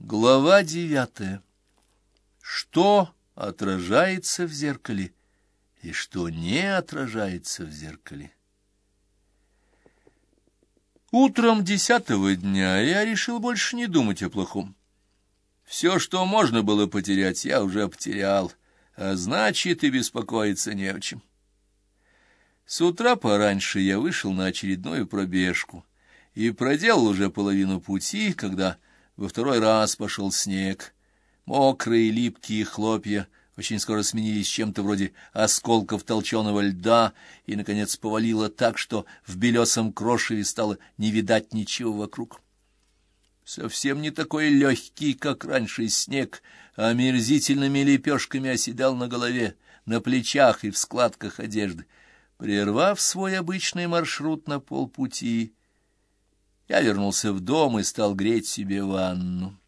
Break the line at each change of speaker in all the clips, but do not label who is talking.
Глава девятая. Что отражается в зеркале и что не отражается в зеркале? Утром десятого дня я решил больше не думать о плохом. Все, что можно было потерять, я уже потерял, а значит, и беспокоиться не о чем. С утра пораньше я вышел на очередную пробежку и проделал уже половину пути, когда во второй раз пошел снег. Мокрые липкие хлопья очень скоро сменились чем-то вроде осколков толченого льда, и, наконец, повалило так, что в белесом крошеве стало не видать ничего вокруг. Совсем не такой легкий, как раньше снег, а мерзительными лепешками оседал на голове, на плечах и в складках одежды. Прервав свой обычный маршрут на полпути, я вернулся в дом и стал греть себе ванну.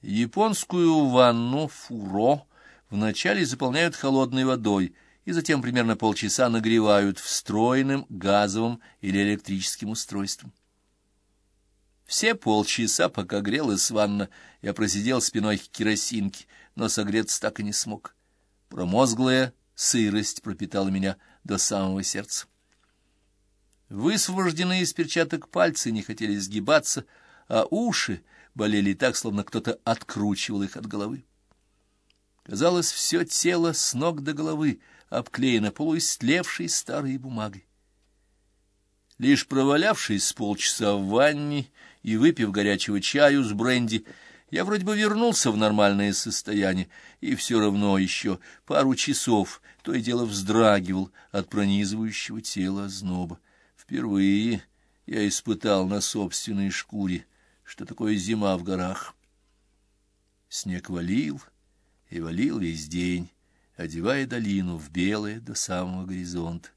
Японскую ванну фуро вначале заполняют холодной водой и затем примерно полчаса нагревают встроенным газовым или электрическим устройством. Все полчаса, пока грелась ванна, я просидел спиной к керосинке, но согреться так и не смог. Промозглая сырость пропитала меня до самого сердца. Высвобожденные из перчаток пальцы не хотели сгибаться, а уши болели так, словно кто-то откручивал их от головы. Казалось, все тело с ног до головы обклеено полуистлевшей старой бумагой. Лишь провалявшись с полчаса в ванне и выпив горячего чаю с бренди, я вроде бы вернулся в нормальное состояние, и все равно еще пару часов то и дело вздрагивал от пронизывающего тела озноба. Впервые я испытал на собственной шкуре, что такое зима в горах. Снег валил и валил весь день, одевая долину в белое до самого горизонта.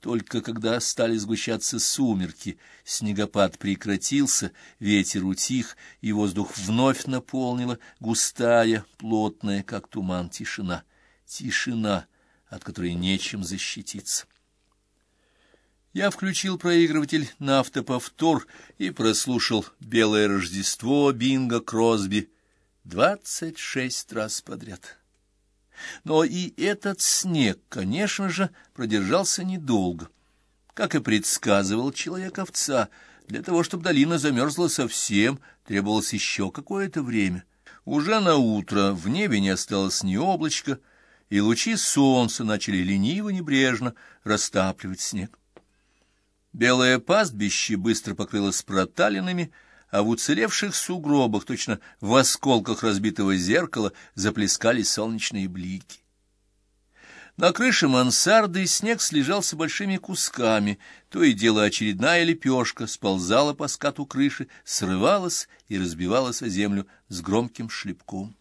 Только когда стали сгущаться сумерки, снегопад прекратился, ветер утих, и воздух вновь наполнила густая, плотная, как туман, тишина. Тишина, от которой нечем защититься. Я включил проигрыватель на автоповтор и прослушал «Белое Рождество» Бинго Кросби двадцать шесть раз подряд. Но и этот снег, конечно же, продержался недолго. Как и предсказывал человек-овца, для того, чтобы долина замерзла совсем, требовалось еще какое-то время. Уже на утро в небе не осталось ни облачка, и лучи солнца начали лениво-небрежно растапливать снег. Белое пастбище быстро покрылось проталинами, а в уцелевших сугробах, точно в осколках разбитого зеркала, заплескали солнечные блики. На крыше мансарды снег слежался большими кусками, то и дело очередная лепешка сползала по скату крыши, срывалась и разбивалась о землю с громким шлепком.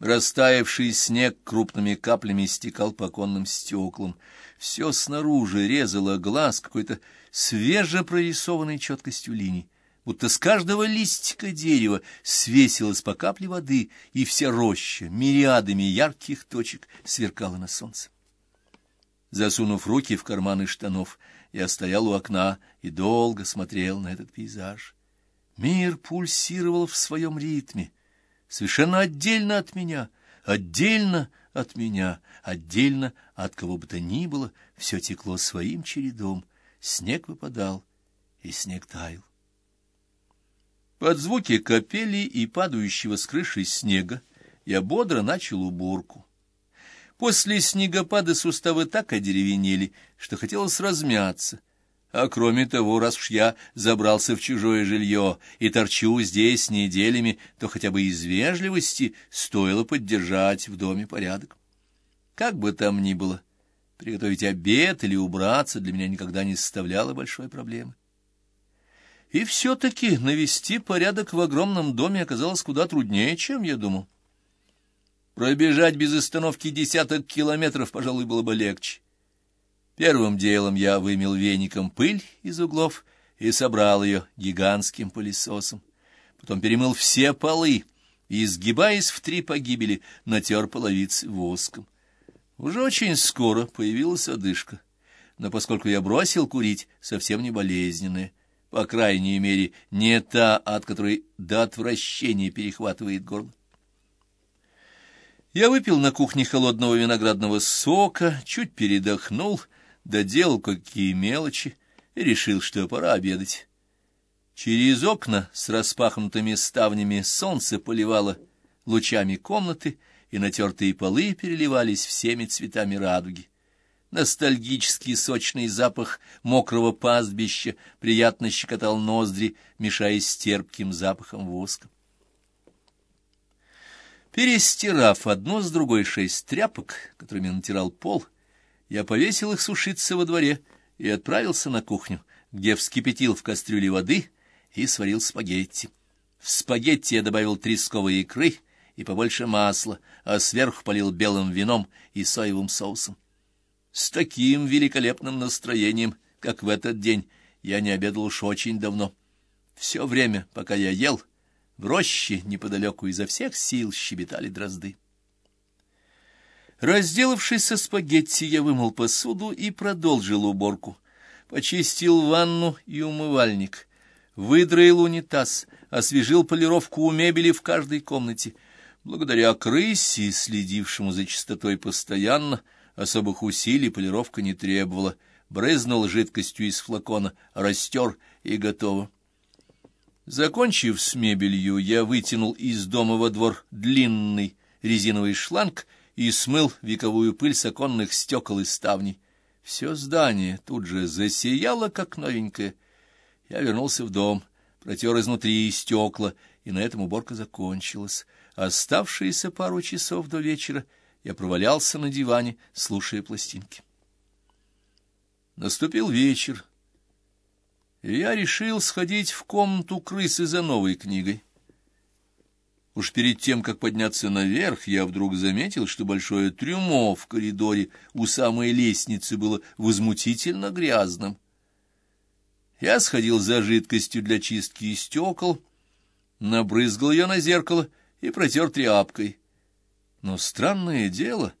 Растаявший снег крупными каплями стекал по оконным стеклам. Все снаружи резало глаз какой-то свежепрорисованной четкостью линий, будто с каждого листика дерева свесилась по капле воды, и вся роща мириадами ярких точек сверкала на солнце. Засунув руки в карманы штанов, я стоял у окна и долго смотрел на этот пейзаж. Мир пульсировал в своем ритме, совершенно отдельно от меня, отдельно от меня, отдельно от кого бы то ни было, все текло своим чередом, снег выпадал, и снег таял. Под звуки капели и падающего с крыши снега я бодро начал уборку. После снегопада суставы так одеревенели, что хотелось размяться — а кроме того, раз уж я забрался в чужое жилье и торчу здесь неделями, то хотя бы из вежливости стоило поддержать в доме порядок. Как бы там ни было, приготовить обед или убраться для меня никогда не составляло большой проблемы. И все-таки навести порядок в огромном доме оказалось куда труднее, чем я думал. Пробежать без остановки десяток километров, пожалуй, было бы легче. Первым делом я вымел веником пыль из углов и собрал ее гигантским пылесосом. Потом перемыл все полы и, сгибаясь в три погибели, натер половицы воском. Уже очень скоро появилась одышка, но поскольку я бросил курить, совсем не болезненная. по крайней мере, не та, от которой до отвращения перехватывает горло. Я выпил на кухне холодного виноградного сока, чуть передохнул, доделал какие мелочи и решил, что пора обедать. Через окна с распахнутыми ставнями солнце поливало лучами комнаты, и натертые полы переливались всеми цветами радуги. Ностальгический сочный запах мокрого пастбища приятно щекотал ноздри, мешаясь с терпким запахом воска. Перестирав одно с другой шесть тряпок, которыми натирал пол, я повесил их сушиться во дворе и отправился на кухню, где вскипятил в кастрюле воды и сварил спагетти. В спагетти я добавил тресковой икры и побольше масла, а сверху полил белым вином и соевым соусом. С таким великолепным настроением, как в этот день, я не обедал уж очень давно. Все время, пока я ел, — в роще неподалеку изо всех сил щебетали дрозды. Разделавшись со спагетти, я вымыл посуду и продолжил уборку. Почистил ванну и умывальник, выдроил унитаз, освежил полировку у мебели в каждой комнате. Благодаря крысе, следившему за чистотой постоянно, особых усилий полировка не требовала. Брызнул жидкостью из флакона, растер и готово. Закончив с мебелью, я вытянул из дома во двор длинный резиновый шланг и смыл вековую пыль с оконных стекол и ставней. Все здание тут же засияло, как новенькое. Я вернулся в дом, протер изнутри стекла, и на этом уборка закончилась. Оставшиеся пару часов до вечера я провалялся на диване, слушая пластинки. Наступил вечер и я решил сходить в комнату крысы за новой книгой. Уж перед тем, как подняться наверх, я вдруг заметил, что большое трюмо в коридоре у самой лестницы было возмутительно грязным. Я сходил за жидкостью для чистки стекол, набрызгал ее на зеркало и протер тряпкой. Но странное дело,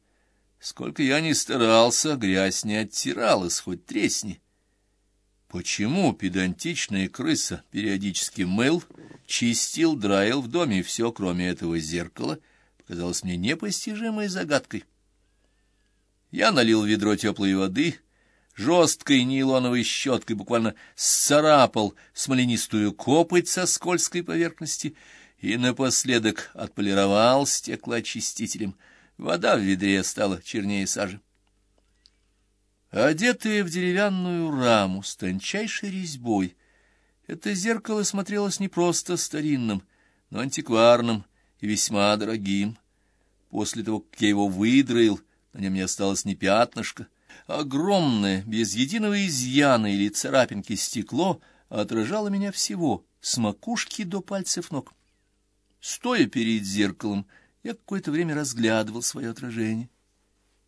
сколько я ни старался, грязь не оттиралась, хоть тресни. Почему педантичная крыса периодически мыл, чистил, драил в доме все, кроме этого зеркала, показалось мне непостижимой загадкой. Я налил ведро теплой воды, жесткой нейлоновой щеткой буквально сцарапал смоленистую копоть со скользкой поверхности и напоследок отполировал стеклоочистителем. Вода в ведре стала чернее сажи. Одетое в деревянную раму с тончайшей резьбой, это зеркало смотрелось не просто старинным, но антикварным и весьма дорогим. После того, как я его выдроил, на нем не осталось ни пятнышка. Огромное, без единого изъяна или царапинки стекло отражало меня всего, с макушки до пальцев ног. Стоя перед зеркалом, я какое-то время разглядывал свое отражение.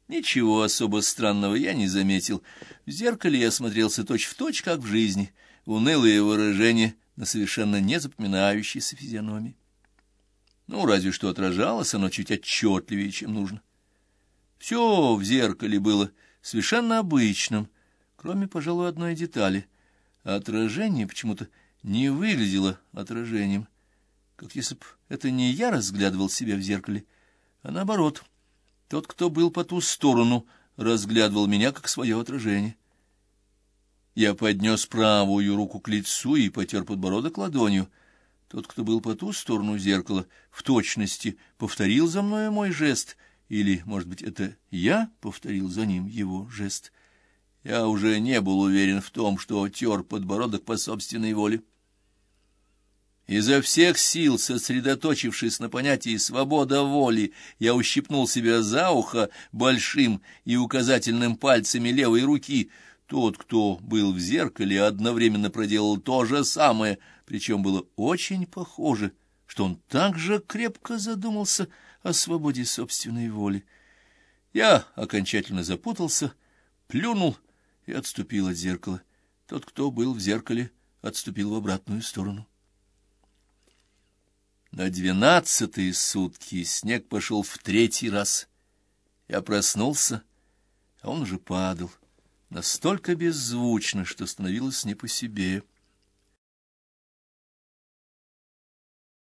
Ничего особо странного я не заметил. В зеркале я смотрелся точь-в-точь, точь, как в жизни. Унылые выражения на совершенно незапоминающейся физиономии. Ну, разве что отражалось оно чуть отчетливее, чем нужно. Все в зеркале было совершенно обычным, кроме, пожалуй, одной детали. отражение почему-то не выглядело отражением, как если бы это не я разглядывал себя в зеркале, а наоборот — тот, кто был по ту сторону, разглядывал меня как свое отражение. Я поднес правую руку к лицу и потер подбородок ладонью. Тот, кто был по ту сторону зеркала, в точности повторил за мною мой жест, или, может быть, это я повторил за ним его жест. Я уже не был уверен в том, что тер подбородок по собственной воле. Изо всех сил, сосредоточившись на понятии «свобода воли», я ущипнул себя за ухо большим и указательным пальцами левой руки. Тот, кто был в зеркале, одновременно проделал то же самое, причем было очень похоже, что он также крепко задумался о свободе собственной воли. Я окончательно запутался, плюнул и отступил от зеркала. Тот, кто был в зеркале, отступил в обратную сторону. На двенадцатые сутки снег пошел в третий раз. Я проснулся, а он уже падал, настолько беззвучно, что становилось не по себе —